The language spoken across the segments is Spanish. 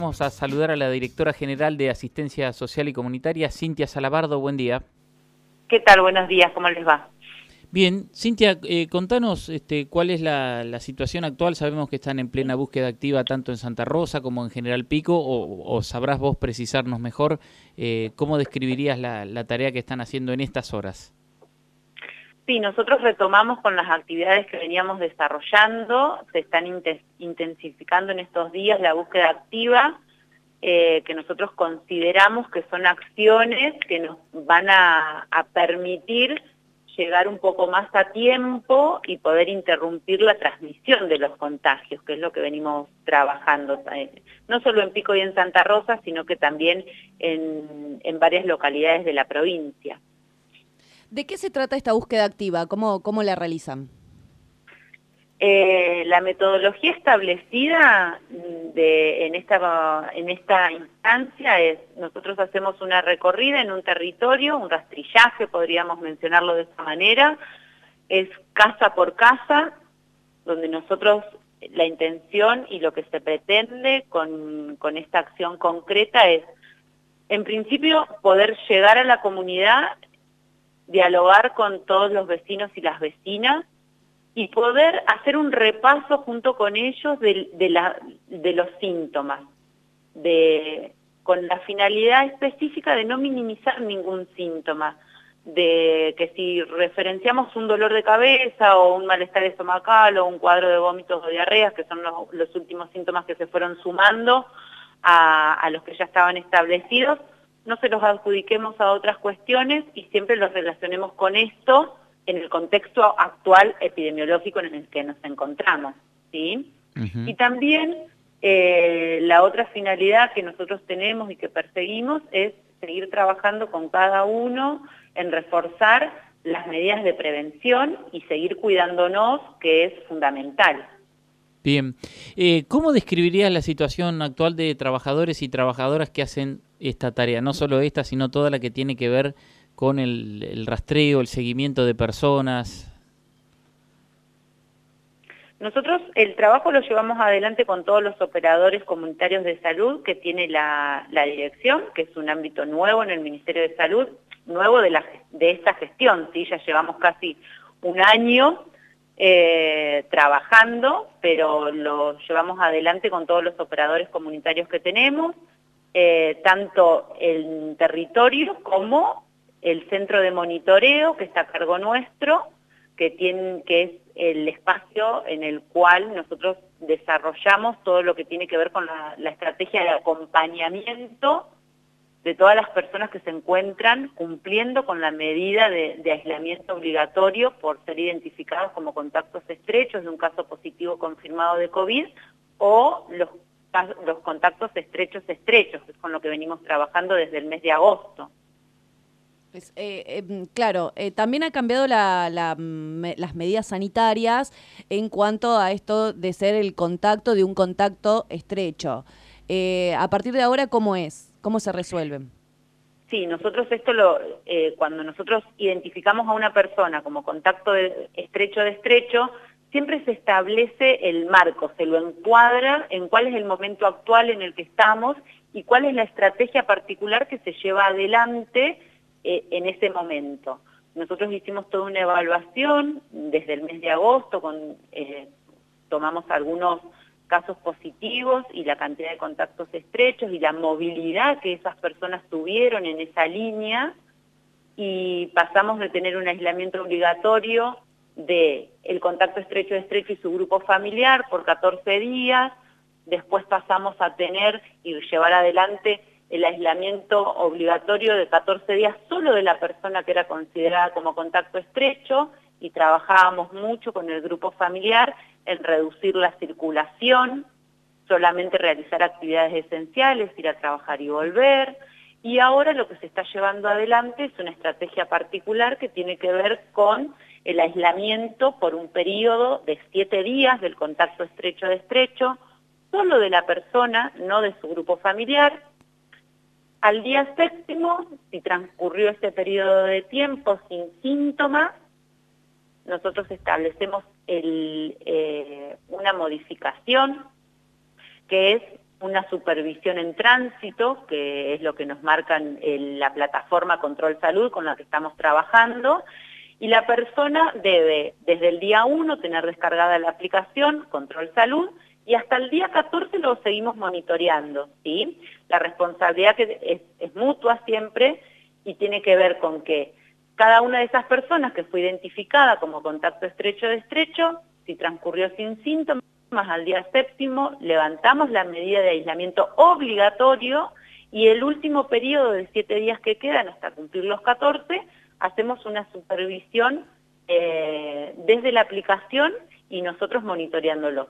Vamos a saludar a la directora general de Asistencia Social y Comunitaria, Cintia Salabardo. Buen día. ¿Qué tal? Buenos días, ¿cómo les va? Bien, Cintia, eh, contanos este, cuál es la, situación actual. Sabemos que están en plena búsqueda activa tanto en Santa Rosa como en General Pico, o, sabrás vos precisarnos mejor eh, cómo describirías la, la tarea que están haciendo en estas horas. Sí, nosotros retomamos con las actividades que veníamos desarrollando, se están intensificando en estos días la búsqueda activa, eh, que nosotros consideramos que son acciones que nos van a, permitir llegar un poco más a tiempo y poder interrumpir la transmisión de los contagios, que es lo que venimos trabajando, eh, no solo en Pico y en Santa Rosa, sino que también en varias localidades de la provincia. ¿De qué se trata esta búsqueda activa? ¿Cómo, cómo la realizan? Eh, la metodología establecida de, en, esta, en esta instancia es, nosotros hacemos una recorrida en un territorio, un rastrillaje, podríamos mencionarlo de esta manera, es casa por casa, donde nosotros la intención y lo que se pretende con, con esta acción concreta es, en principio, poder llegar a la comunidad dialogar con todos los vecinos y las vecinas y poder hacer un repaso junto con ellos de, los síntomas, con la finalidad específica de no minimizar ningún síntoma, de que si referenciamos un dolor de cabeza o un malestar estomacal o un cuadro de vómitos o diarreas, que son los, últimos síntomas que se fueron sumando a los que ya estaban establecidos, no se los adjudiquemos a otras cuestiones y siempre los relacionemos con esto en el contexto actual epidemiológico en el que nos encontramos. ¿sí? Y también eh, la otra finalidad que nosotros tenemos y que perseguimos es seguir trabajando con cada uno en reforzar las medidas de prevención y seguir cuidándonos, que es fundamental. Bien, eh, ¿cómo describirías la situación actual de trabajadores y trabajadoras que hacen esta tarea? No solo esta, sino toda la que tiene que ver con el, rastreo, el seguimiento de personas. Nosotros el trabajo lo llevamos adelante con todos los operadores comunitarios de salud que tiene la, dirección, que es un ámbito nuevo en el Ministerio de Salud, nuevo de, la, de esta gestión, ¿sí? ya llevamos casi un año eh, trabajando, pero lo llevamos adelante con todos los operadores comunitarios que tenemos, eh, tanto el territorio como el centro de monitoreo que está a cargo nuestro, que, tiene, que es el espacio en el cual nosotros desarrollamos todo lo que tiene que ver con la, la estrategia de acompañamiento de todas las personas que se encuentran cumpliendo con la medida de, aislamiento obligatorio por ser identificados como contactos estrechos de un caso positivo confirmado de COVID o los, los contactos estrechos estrechos, que es con lo que venimos trabajando desde el mes de agosto. Pues, eh, em, claro, eh, también ha cambiado la, las medidas sanitarias en cuanto a esto de ser el contacto de un contacto estrecho. Eh, a partir de ahora, ¿cómo es? ¿Cómo se resuelven? Sí, nosotros esto lo, eh, cuando nosotros identificamos a una persona como contacto estrecho de estrecho, siempre se establece el marco, se lo encuadra en cuál es el momento actual en el que estamos y cuál es la estrategia particular que se lleva adelante eh, en ese momento. Nosotros hicimos toda una evaluación desde el mes de agosto, tomamos algunos casos positivos y la cantidad de contactos estrechos y la movilidad que esas personas tuvieron en esa línea y pasamos de tener un aislamiento obligatorio de el contacto estrecho estrecho y su grupo familiar por 14 días, después pasamos a tener y llevar adelante el aislamiento obligatorio de 14 días solo de la persona que era considerada como contacto estrecho y trabajábamos mucho con el grupo familiar en reducir la circulación, solamente realizar actividades esenciales, ir a trabajar y volver. Y ahora lo que se está llevando adelante es una estrategia particular que tiene que ver con el aislamiento por un periodo de siete días del contacto estrecho de estrecho, solo de la persona, no de su grupo familiar. Al día séptimo, si transcurrió este periodo de tiempo sin síntomas, nosotros establecemos eh, una modificación que es una supervisión en tránsito, que es lo que nos marcan la plataforma Control Salud con la que estamos trabajando, y la persona debe desde el día 1 tener descargada la aplicación Control Salud y hasta el día 14 lo seguimos monitoreando. ¿sí? La responsabilidad que es, es mutua siempre y tiene que ver con que cada una de esas personas que fue identificada como contacto estrecho de estrecho, si transcurrió sin síntomas, al día séptimo levantamos la medida de aislamiento obligatorio y el último periodo de siete días que quedan hasta cumplir los 14 hacemos una supervisión eh, desde la aplicación y nosotros monitoreándolo.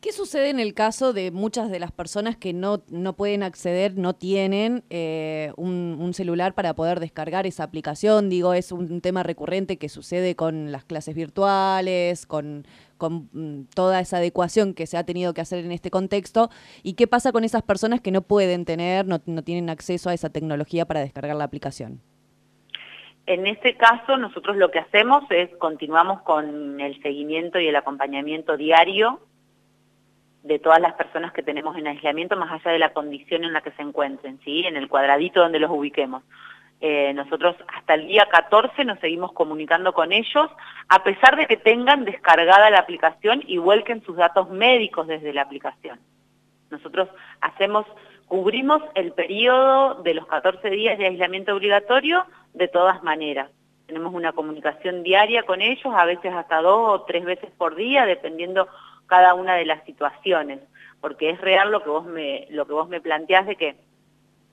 ¿Qué sucede en el caso de muchas de las personas que no, no pueden acceder, no tienen eh, un, celular para poder descargar esa aplicación? Digo, es un tema recurrente que sucede con las clases virtuales, con, con mm, toda esa adecuación que se ha tenido que hacer en este contexto. ¿Y qué pasa con esas personas que no pueden tener, no, no tienen acceso a esa tecnología para descargar la aplicación? En este caso, nosotros lo que hacemos es continuamos con el seguimiento y el acompañamiento diario de todas las personas que tenemos en aislamiento, más allá de la condición en la que se encuentren, ¿sí? en el cuadradito donde los ubiquemos. Eh, nosotros hasta el día 14 nos seguimos comunicando con ellos, a pesar de que tengan descargada la aplicación y vuelquen sus datos médicos desde la aplicación. Nosotros hacemos Cubrimos el periodo de los 14 días de aislamiento obligatorio de todas maneras. Tenemos una comunicación diaria con ellos, a veces hasta dos o tres veces por día, dependiendo cada una de las situaciones. Porque es real lo que vos me, lo que vos me planteás de que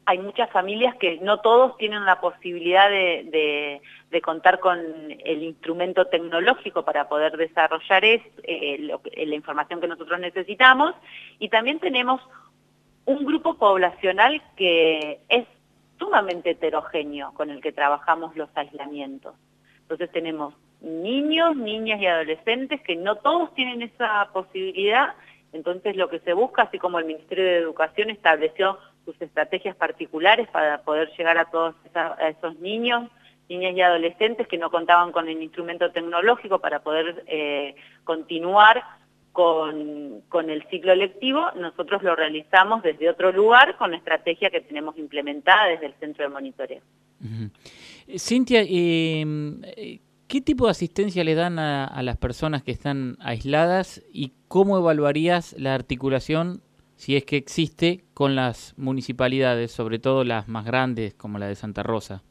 hay muchas familias que no todos tienen la posibilidad de, contar con el instrumento tecnológico para poder desarrollar es, eh, la información que nosotros necesitamos y también tenemos un grupo poblacional que es sumamente heterogéneo con el que trabajamos los aislamientos. Entonces tenemos niños, niñas y adolescentes que no todos tienen esa posibilidad, entonces lo que se busca, así como el Ministerio de Educación estableció sus estrategias particulares para poder llegar a todos esos niños, niñas y adolescentes que no contaban con el instrumento tecnológico para poder eh, continuar con, el ciclo lectivo, nosotros lo realizamos desde otro lugar con la estrategia que tenemos implementada desde el centro de monitoreo. Cintia, em, ¿qué tipo de asistencia le dan a, las personas que están aisladas y cómo evaluarías la articulación, si es que existe, con las municipalidades, sobre todo las más grandes como la de Santa Rosa?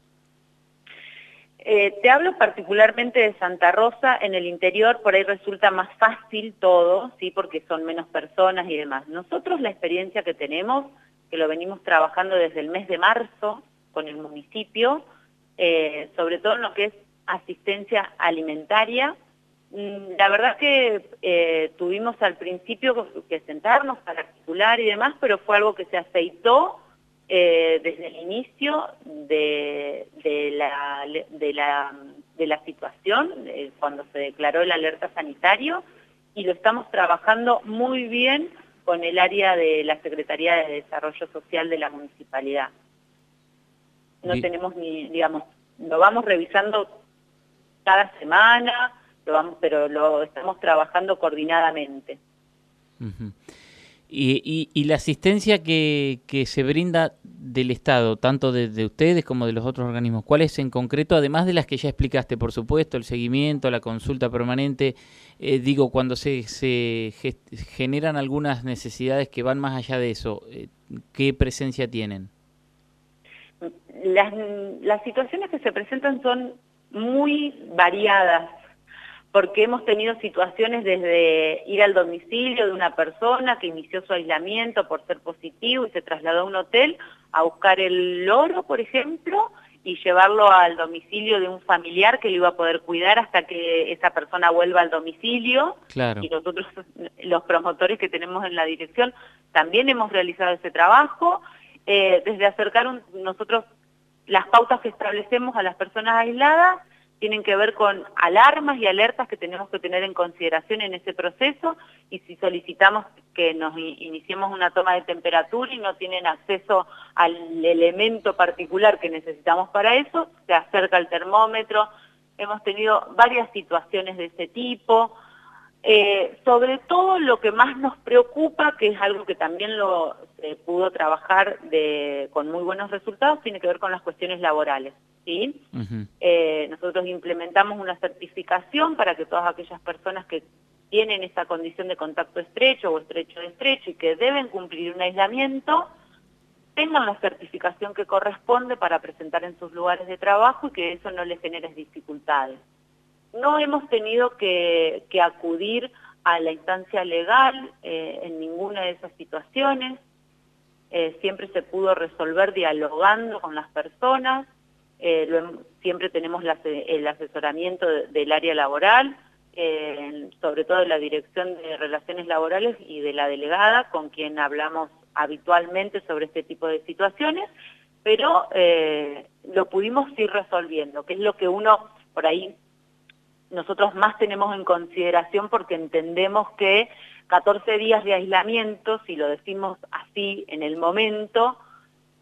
Eh, te hablo particularmente de Santa Rosa, en el interior por ahí resulta más fácil todo, ¿sí? porque son menos personas y demás. Nosotros la experiencia que tenemos, que lo venimos trabajando desde el mes de marzo con el municipio, eh, sobre todo en lo que es asistencia alimentaria, mm, la verdad que eh, tuvimos al principio que sentarnos para articular y demás, pero fue algo que se aceitó eh, desde el inicio de, la, de, la, situación, eh, cuando se declaró el alerta sanitario, y lo estamos trabajando muy bien con el área de la Secretaría de Desarrollo Social de la Municipalidad. No tenemos ni, digamos, lo vamos revisando cada semana, lo vamos, pero lo estamos trabajando coordinadamente. Y, la asistencia que, se brinda del Estado, tanto de, ustedes como de los otros organismos, ¿cuál es en concreto, además de las que ya explicaste, por supuesto, el seguimiento, la consulta permanente? Eh, digo, cuando se, se generan algunas necesidades que van más allá de eso, eh, ¿qué presencia tienen? Las, las situaciones que se presentan son muy variadas porque hemos tenido situaciones desde ir al domicilio de una persona que inició su aislamiento por ser positivo y se trasladó a un hotel a buscar el loro, por ejemplo, y llevarlo al domicilio de un familiar que lo iba a poder cuidar hasta que esa persona vuelva al domicilio. Y nosotros, los promotores que tenemos en la dirección, también hemos realizado ese trabajo. Eh, desde acercar nosotros las pautas que establecemos a las personas aisladas tienen que ver con alarmas y alertas que tenemos que tener en consideración en ese proceso y si solicitamos que nos iniciemos una toma de temperatura y no tienen acceso al elemento particular que necesitamos para eso, se acerca el termómetro. Hemos tenido varias situaciones de ese tipo. Eh, sobre todo lo que más nos preocupa, que es algo que también lo se pudo trabajar de, con muy buenos resultados, tiene que ver con las cuestiones laborales. ¿sí? Eh, nosotros implementamos una certificación para que todas aquellas personas que tienen esta condición de contacto estrecho o estrecho de estrecho y que deben cumplir un aislamiento, tengan la certificación que corresponde para presentar en sus lugares de trabajo y que eso no les genere dificultades. No hemos tenido que, acudir a la instancia legal eh, en ninguna de esas situaciones. Eh, siempre se pudo resolver dialogando con las personas. Eh, siempre tenemos el asesoramiento del área laboral, sobre todo la Dirección de Relaciones Laborales y de la delegada, con quien hablamos habitualmente sobre este tipo de situaciones, pero lo pudimos ir resolviendo, que es lo que uno por ahí nosotros más tenemos en consideración porque entendemos que 14 días de aislamiento, si lo decimos así en el momento,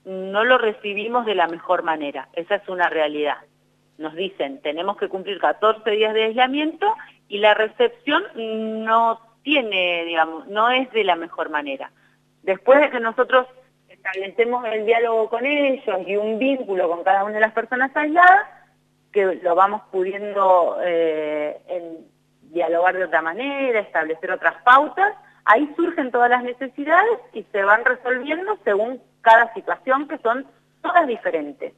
no lo recibimos de la mejor manera. Esa es una realidad. Nos dicen, tenemos que cumplir 14 días de aislamiento y la recepción no tiene, digamos, no es de la mejor manera. Después de que nosotros establecemos el diálogo con ellos y un vínculo con cada una de las personas aisladas, que lo vamos pudiendo eh, dialogar de otra manera, establecer otras pautas, ahí surgen todas las necesidades y se van resolviendo según cada situación, que son todas diferentes.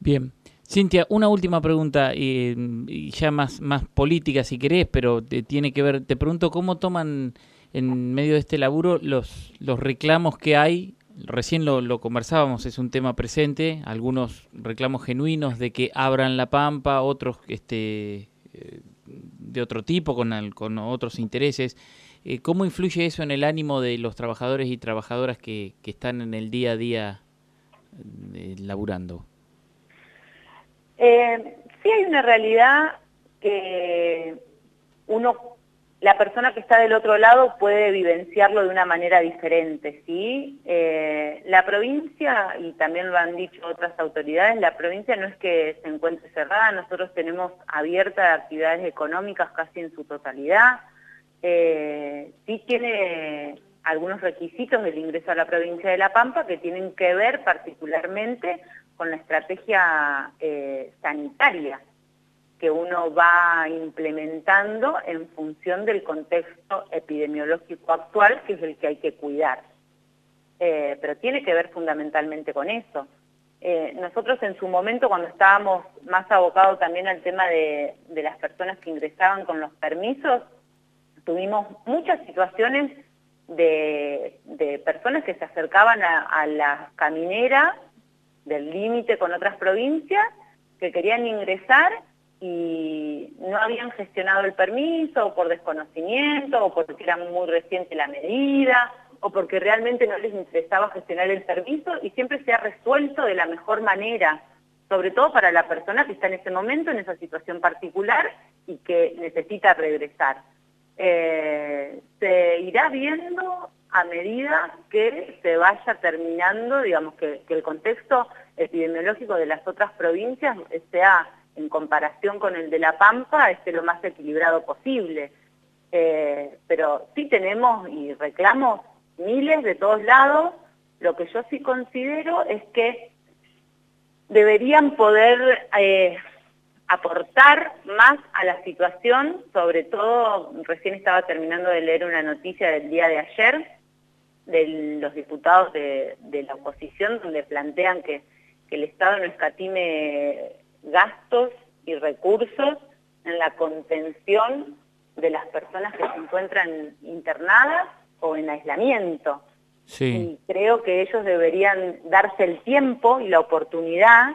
Bien. Cintia, una última pregunta, y ya más, más política si querés, pero tiene que ver, te pregunto cómo toman en medio de este laburo los, los reclamos que hay recién lo, conversábamos, es un tema presente, algunos reclamos genuinos de que abran la pampa, otros este, eh, de otro tipo, con, con otros intereses. Eh, ¿Cómo influye eso en el ánimo de los trabajadores y trabajadoras que, están en el día a día eh, laburando? sí hay una realidad que uno la persona que está del otro lado puede vivenciarlo de una manera diferente, ¿sí? Eh, la provincia, y también lo han dicho otras autoridades, la provincia no es que se encuentre cerrada, nosotros tenemos abiertas actividades económicas casi en su totalidad, eh, sí tiene algunos requisitos del ingreso a la provincia de La Pampa que tienen que ver particularmente con la estrategia eh, sanitaria, que uno va implementando en función del contexto epidemiológico actual, que es el que hay que cuidar. Eh, pero tiene que ver fundamentalmente con eso. Nosotros en su momento, cuando estábamos más abocados también al tema de, las personas que ingresaban con los permisos, tuvimos muchas situaciones de, personas que se acercaban a, a la caminera del límite con otras provincias, que querían ingresar y no habían gestionado el permiso o por desconocimiento o porque era muy reciente la medida o porque realmente no les interesaba gestionar el permiso y siempre se ha resuelto de la mejor manera, sobre todo para la persona que está en ese momento en esa situación particular y que necesita regresar. Eh, se irá viendo a medida que se vaya terminando, digamos, que, el contexto epidemiológico de las otras provincias sea en comparación con el de La Pampa, esté lo más equilibrado posible. Eh, pero sí tenemos y reclamos miles de todos lados. Lo que yo sí considero es que deberían poder eh, aportar más a la situación, sobre todo, recién estaba terminando de leer una noticia del día de ayer de los diputados de, la oposición donde plantean que, que el Estado no escatime gastos y recursos en la contención de las personas que se encuentran internadas o en aislamiento. Y creo que ellos deberían darse el tiempo y la oportunidad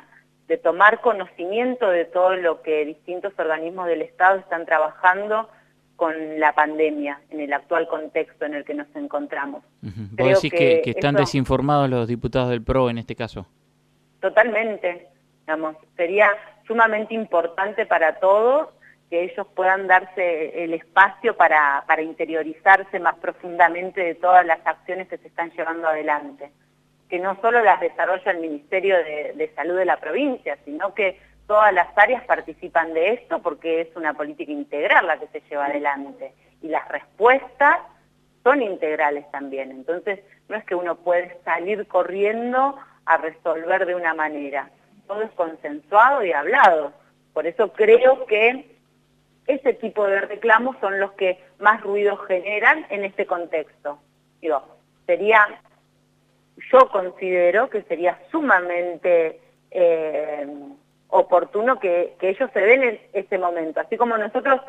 de tomar conocimiento de todo lo que distintos organismos del Estado están trabajando con la pandemia en el actual contexto en el que nos encontramos. ¿Vos decís que, están desinformados los diputados del PRO en este caso? Totalmente. Digamos, sería sumamente importante para todos que ellos puedan darse el espacio para, para interiorizarse más profundamente de todas las acciones que se están llevando adelante, que no solo las desarrolla el Ministerio de, Salud de la provincia, sino que todas las áreas participan de esto porque es una política integral la que se lleva adelante y las respuestas son integrales también. Entonces, no es que uno puede salir corriendo a resolver de una manera. Todo es consensuado y hablado. Por eso creo que ese tipo de reclamos son los que más ruido generan en este contexto. Digo, sería, yo considero que sería sumamente eh, oportuno que, ellos se den en ese momento. Así como nosotros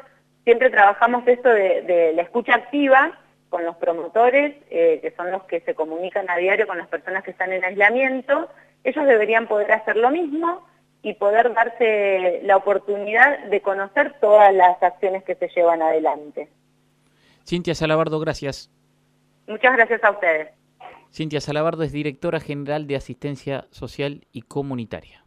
siempre trabajamos esto de, la escucha activa con los promotores, eh, que son los que se comunican a diario con las personas que están en aislamiento, ellos deberían poder hacer lo mismo y poder darse la oportunidad de conocer todas las acciones que se llevan adelante. Cintia Salabardo, gracias. Muchas gracias a ustedes. Cintia Salabardo es directora general de Asistencia Social y Comunitaria.